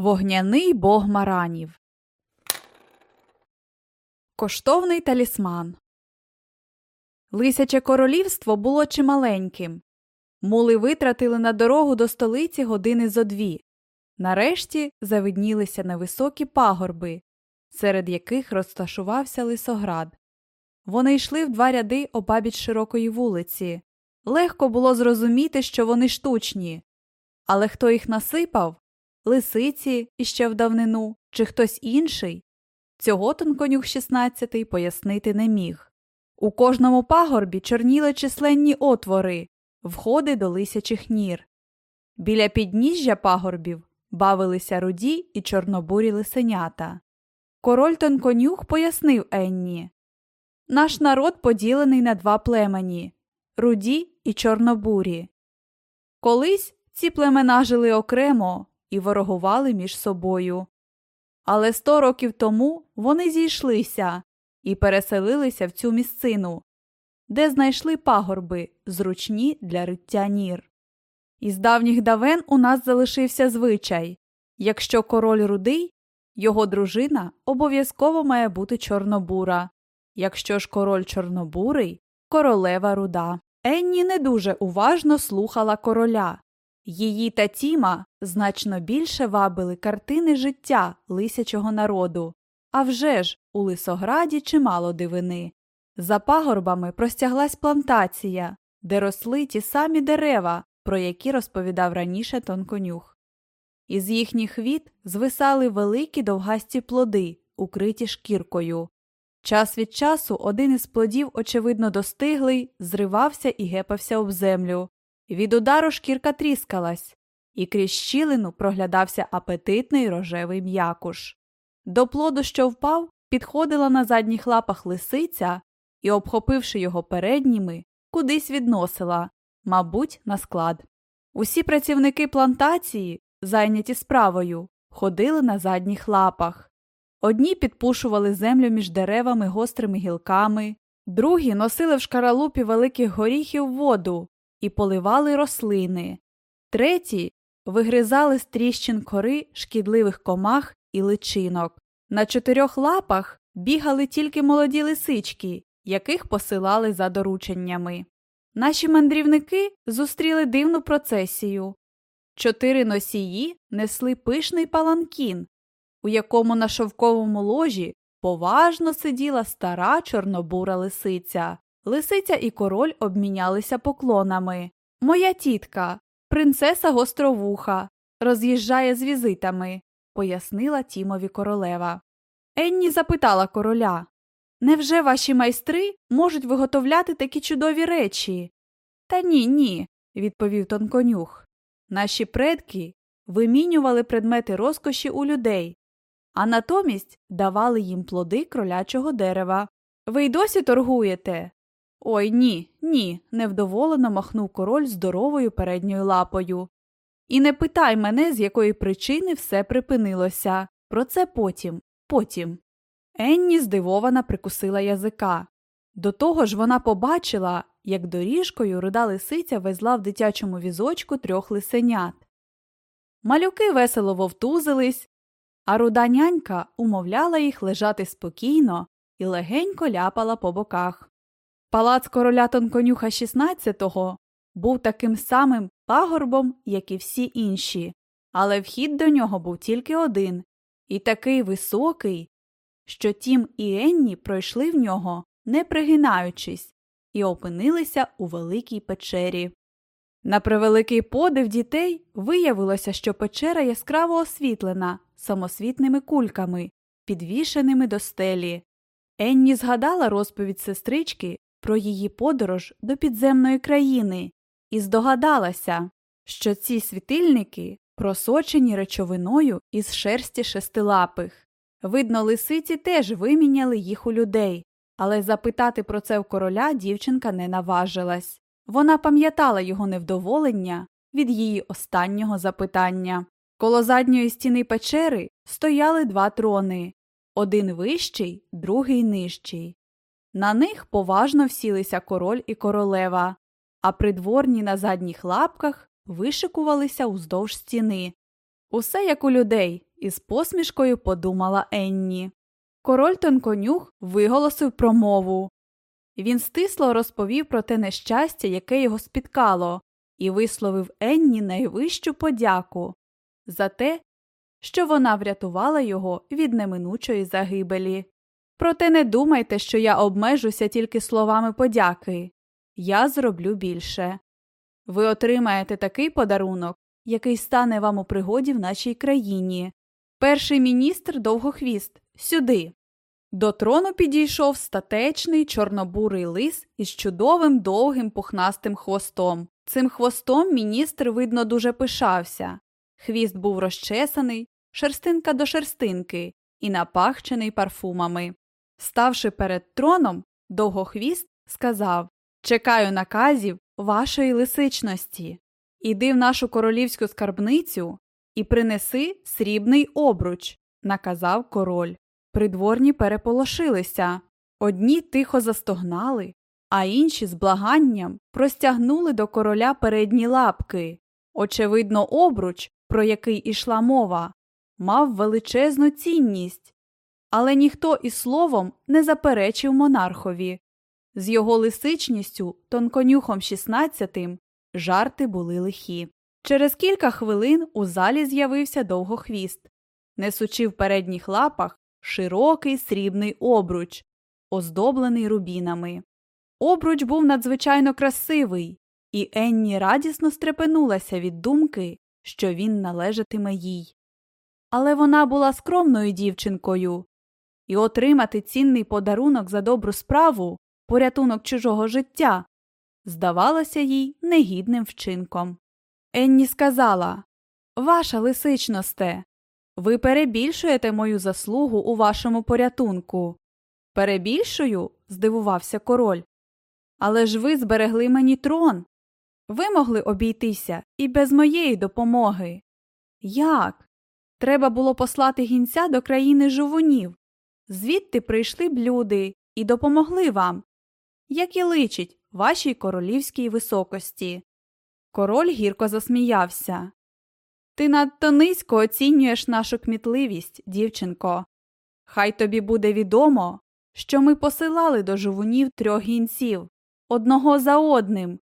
Вогняний бог маранів. Коштовний талісман. Лисяче королівство було чималеньким. Мули витратили на дорогу до столиці години зо дві. Нарешті завиднілися невисокі пагорби, серед яких розташувався лисоград. Вони йшли в два ряди обабіч широкої вулиці. Легко було зрозуміти, що вони штучні. Але хто їх насипав лисиці іще в давнину, чи хтось інший, цього тонконюх 16 пояснити не міг. У кожному пагорбі чорніли численні отвори, входи до лисячих нір. Біля підніжжя пагорбів бавилися руді і чорнобурі лисенята. Король тонконюх пояснив Енні Наш народ поділений на два племені руді і чорнобурі. Колись ці племена жили окремо і ворогували між собою. Але сто років тому вони зійшлися і переселилися в цю місцину, де знайшли пагорби, зручні для риття нір. Із давніх давен у нас залишився звичай якщо король рудий, його дружина обов'язково має бути чорнобура, якщо ж король чорнобурий королева руда. Енні не дуже уважно слухала короля. Її та Тіма значно більше вабили картини життя лисячого народу. А вже ж, у лисограді чимало дивини. За пагорбами простяглась плантація, де росли ті самі дерева, про які розповідав раніше тонконюх. Із їхніх віт звисали великі довгасті плоди, укриті шкіркою. Час від часу один із плодів, очевидно, достиглий, зривався і гепався об землю. Від удару шкірка тріскалась, і крізь щілину проглядався апетитний рожевий м'якуш. До плоду, що впав, підходила на задніх лапах лисиця і, обхопивши його передніми, кудись відносила, мабуть, на склад. Усі працівники плантації, зайняті справою, ходили на задніх лапах. Одні підпушували землю між деревами гострими гілками, другі носили в шкаралупі великих горіхів воду і поливали рослини, треті вигризали з тріщин кори шкідливих комах і личинок. На чотирьох лапах бігали тільки молоді лисички, яких посилали за дорученнями. Наші мандрівники зустріли дивну процесію. Чотири носії несли пишний паланкін, у якому на шовковому ложі поважно сиділа стара чорнобура лисиця. Лисиця і король обмінялися поклонами. Моя тітка, принцеса гостровуха, роз'їжджає з візитами, пояснила Тімові королева. Енні запитала короля Невже ваші майстри можуть виготовляти такі чудові речі? Та ні, ні, відповів тонконюх. Наші предки вимінювали предмети розкоші у людей, а натомість давали їм плоди кролячого дерева. Ви й досі торгуєте? Ой ні, ні, невдоволено махнув король здоровою передньою лапою. І не питай мене, з якої причини все припинилося. Про це потім, потім. Енні здивована прикусила язика. До того ж вона побачила, як доріжкою руда лисиця везла в дитячому візочку трьох лисенят. Малюки весело вовтузились, а руда нянька умовляла їх лежати спокійно і легенько ляпала по боках. Палац короля тонконюха XVI був таким самим пагорбом, як і всі інші, але вхід до нього був тільки один і такий високий, що Тім і Енні пройшли в нього, не пригинаючись, і опинилися у великій печері. На превеликий подив дітей виявилося, що печера яскраво освітлена самосвітними кульками, підвішеними до стелі. Енні згадала розповідь сестрички про її подорож до підземної країни і здогадалася, що ці світильники просочені речовиною із шерсті шестилапих. Видно, лисиці теж виміняли їх у людей, але запитати про це в короля дівчинка не наважилась. Вона пам'ятала його невдоволення від її останнього запитання. Коло задньої стіни печери стояли два трони один вищий, другий нижчий. На них поважно всілися король і королева, а придворні на задніх лапках вишикувалися уздовж стіни. Усе як у людей, із посмішкою подумала Енні. Король тонконюх виголосив промову. Він стисло розповів про те нещастя, яке його спіткало, і висловив Енні найвищу подяку за те, що вона врятувала його від неминучої загибелі. Проте не думайте, що я обмежуся тільки словами подяки я зроблю більше. Ви отримаєте такий подарунок, який стане вам у пригоді в нашій країні. Перший міністр довгохвіст сюди. До трону підійшов статечний чорнобурий лис із чудовим довгим пухнастим хвостом. Цим хвостом міністр, видно, дуже пишався. Хвіст був розчесаний, шерстинка до шерстинки і напахчений парфумами. Ставши перед троном, довгохвіст сказав Чекаю наказів вашої лисичності. Іди в нашу королівську скарбницю і принеси срібний обруч, наказав король. Придворні переполошилися. Одні тихо застогнали, а інші з благанням простягнули до короля передні лапки. Очевидно, обруч, про який ішла мова, мав величезну цінність, але ніхто і словом не заперечив монархові. З його лисичністю, тонконюхом шістнадцятим, жарти були лихі. Через кілька хвилин у залі з'явився довгохвіст, несучи в передніх лапах широкий срібний обруч, оздоблений рубінами. Обруч був надзвичайно красивий, і Енні радісно стрепенулася від думки, що він належатиме їй. Але вона була скромною дівчинкою, і отримати цінний подарунок за добру справу, порятунок чужого життя, здавалося їй негідним вчинком. Енні сказала Ваша лисичносте, ви перебільшуєте мою заслугу у вашому порятунку. Перебільшую? здивувався король. Але ж ви зберегли мені трон. Ви могли обійтися і без моєї допомоги. Як? Треба було послати гінця до країни жувунів. Звідти прийшли б люди і допомогли вам, як і личить вашій королівській високості. Король гірко засміявся. Ти надто низько оцінюєш нашу кмітливість, дівчинко. Хай тобі буде відомо, що ми посилали до жовунів трьох гінців одного за одним,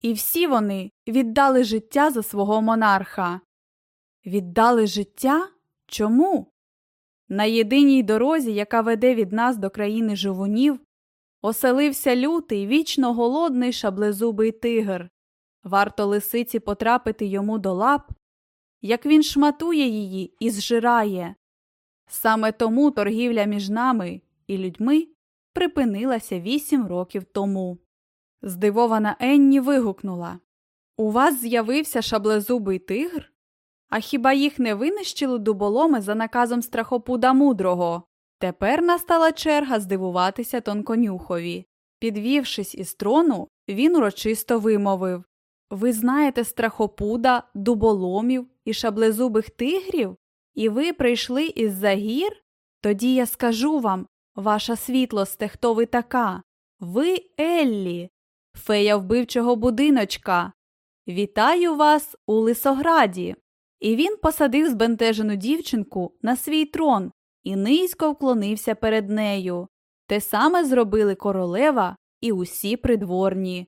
і всі вони віддали життя за свого монарха. Віддали життя? Чому? На єдиній дорозі, яка веде від нас до країни живунів, оселився лютий, вічно голодний шаблезубий тигр. Варто лисиці потрапити йому до лап, як він шматує її і зжирає. Саме тому торгівля між нами і людьми припинилася вісім років тому. Здивована Енні вигукнула У вас з'явився шаблезубий тигр? А хіба їх не винищили дуболоми за наказом страхопуда мудрого? Тепер настала черга здивуватися тонконюхові. Підвівшись із трону, він урочисто вимовив Ви знаєте страхопуда, дуболомів і шаблезубих тигрів? І ви прийшли із за гір? Тоді я скажу вам, ваша світлосте, хто ви така? Ви Еллі, фея вбивчого будиночка. Вітаю вас у Лисограді. І він посадив збентежену дівчинку на свій трон і низько вклонився перед нею. Те саме зробили королева і усі придворні.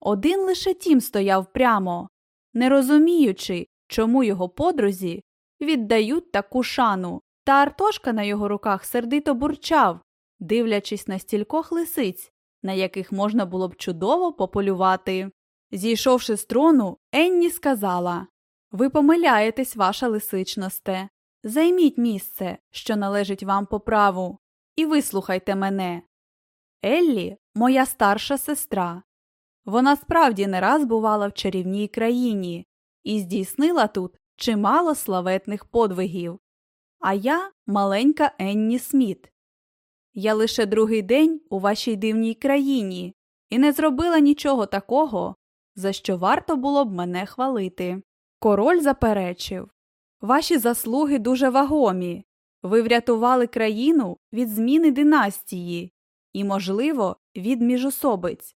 Один лише тім стояв прямо, не розуміючи, чому його подрузі віддають таку шану, та Артошка на його руках сердито бурчав, дивлячись на стількох лисиць, на яких можна було б чудово пополювати. Зійшовши з трону, Енні сказала Ви помиляєтесь, ваша лисичносте. Займіть місце, що належить вам по праву, і вислухайте мене. Еллі моя старша сестра. Вона справді не раз бувала в чарівній країні і здійснила тут чимало славетних подвигів. А я маленька Енні Сміт. Я лише другий день у вашій дивній країні і не зробила нічого такого, за що варто було б мене хвалити. Король заперечив Ваші заслуги дуже вагомі. Ви врятували країну від зміни династії і, можливо, від міжособиць.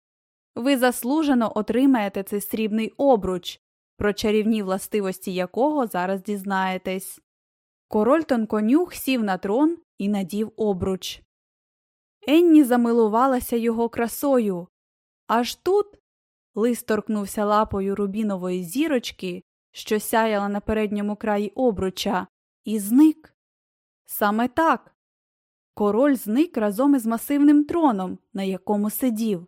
Ви заслужено отримаєте цей срібний обруч, про чарівні властивості якого зараз дізнаєтесь. Король тонконюх сів на трон і надів обруч. Енні замилувалася його красою. Аж тут лист торкнувся лапою рубінової зірочки, що сяяла на передньому краї обруча, і зник. Саме так. Король зник разом із масивним троном, на якому сидів.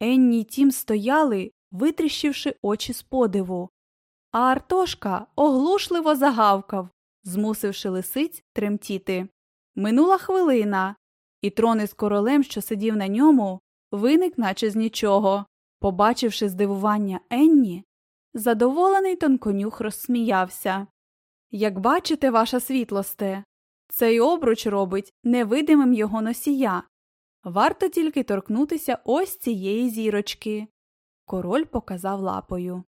Енні й тім стояли, витріщивши очі з подиву. А Артошка оглушливо загавкав, змусивши лисиць тремтіти. Минула хвилина, і трон із королем, що сидів на ньому, виник, наче з нічого. Побачивши здивування Енні, задоволений тонконюх розсміявся. Як бачите, ваша світлосте, цей обруч робить невидимим його носія. Варто тільки торкнутися ось цієї зірочки. Король показав лапою.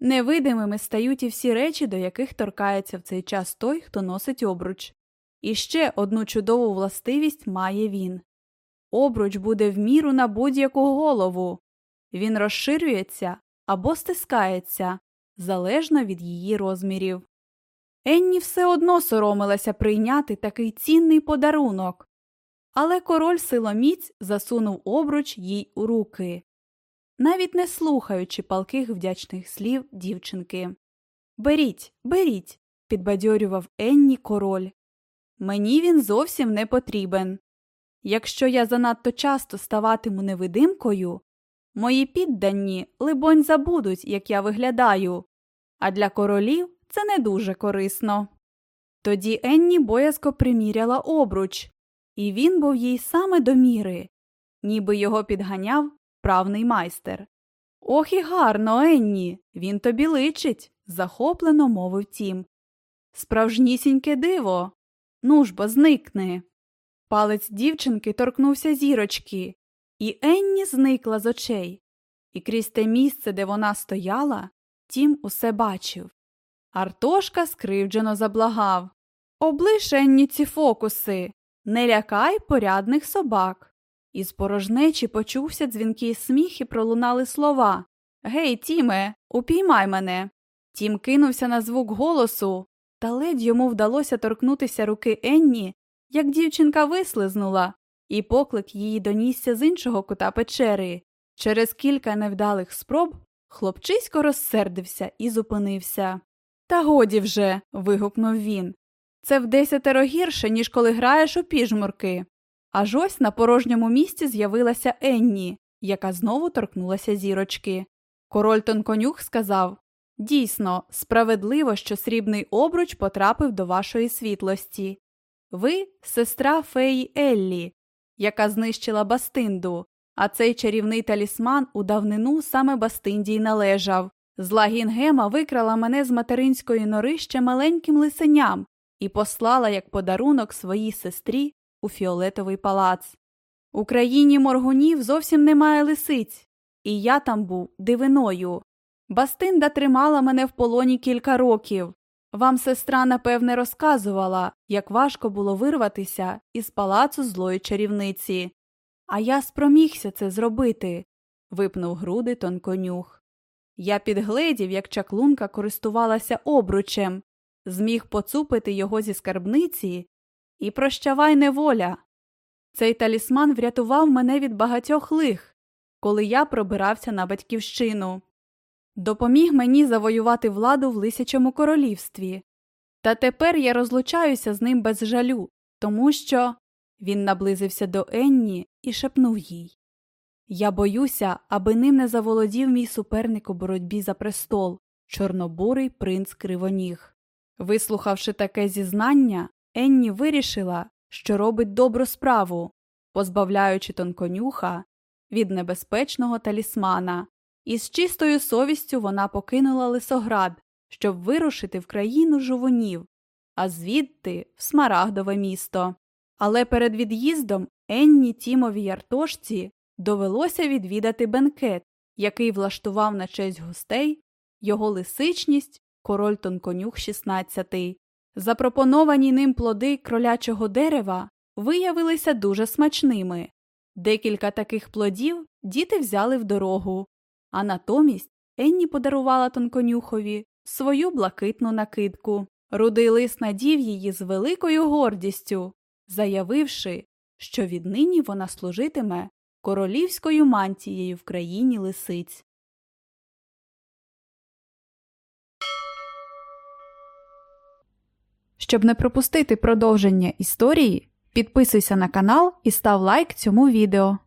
Невидимими стають і всі речі, до яких торкається в цей час той, хто носить обруч. І ще одну чудову властивість має він. Обруч буде в міру на будь-яку голову. Він розширюється або стискається залежно від її розмірів. Енні все одно соромилася прийняти такий цінний подарунок, але король силоміць засунув обруч їй у руки, навіть не слухаючи палких вдячних слів дівчинки. Беріть, беріть, підбадьорював Енні король. Мені він зовсім не потрібен. Якщо я занадто часто ставатиму невидимкою, мої піддані, либонь, забудуть, як я виглядаю, а для королів це не дуже корисно. Тоді Енні боязко приміряла обруч, і він був їй саме до міри, ніби його підганяв правний майстер. Ох і гарно, Енні, він тобі личить, захоплено мовив тім. Справжнісіньке диво. Ну ж бо зникни. Палець дівчинки торкнувся зірочки, і Енні зникла з очей, і крізь те місце, де вона стояла, тім усе бачив. Артошка скривджено заблагав Облиш, Енні, ці фокуси, не лякай порядних собак. Із порожнечі почувся дзвінкий сміх і пролунали слова Гей, Тіме, упіймай мене. Тім кинувся на звук голосу, та ледь йому вдалося торкнутися руки Енні, як дівчинка вислизнула, і поклик її донісся з іншого кута печери. Через кілька невдалих спроб хлопчисько розсердився і зупинився. Та годі вже. вигукнув він. Це в десятеро гірше, ніж коли граєш у піжмурки. Аж ось на порожньому місці з'явилася Енні, яка знову торкнулася зірочки. Король Тонконюх сказав Дійсно, справедливо, що срібний обруч потрапив до вашої світлості. Ви сестра феї Еллі, яка знищила Бастинду, а цей чарівний талісман у давнину саме Бастинді й належав. Зла Гінгема викрала мене з материнської нори ще маленьким лисеням і послала як подарунок своїй сестрі у фіолетовий палац. У країні моргунів зовсім немає лисиць, і я там був дивиною. Бастинда тримала мене в полоні кілька років. Вам сестра, напевне, розказувала, як важко було вирватися із палацу злої чарівниці. А я спромігся це зробити, випнув груди тонконюх. Я підгледів, як чаклунка користувалася обручем, зміг поцупити його зі скарбниці і прощавай неволя. Цей талісман врятував мене від багатьох лих, коли я пробирався на батьківщину. Допоміг мені завоювати владу в Лисячому королівстві. Та тепер я розлучаюся з ним без жалю, тому що він наблизився до Енні і шепнув їй Я боюся, аби ним не заволодів мій суперник у боротьбі за престол, чорнобурий принц Кривоніг. Вислухавши таке зізнання, Енні вирішила, що робить добру справу, позбавляючи тонконюха від небезпечного талісмана, і з чистою совістю вона покинула лисоград, щоб вирушити в країну жувунів, а звідти в Смарагдове місто. Але перед від'їздом Енні Тімовій Яртошці довелося відвідати бенкет, який влаштував на честь гостей його лисичність король тонконюх XVI. Запропоновані ним плоди кролячого дерева виявилися дуже смачними. Декілька таких плодів діти взяли в дорогу, а натомість Енні подарувала тонконюхові свою блакитну накидку. Рудий лис надів її з великою гордістю, заявивши, що віднині вона служитиме королівською мантією в країні лисиць. Щоб не пропустити продовження історії, підписуйся на канал і став лайк цьому відео.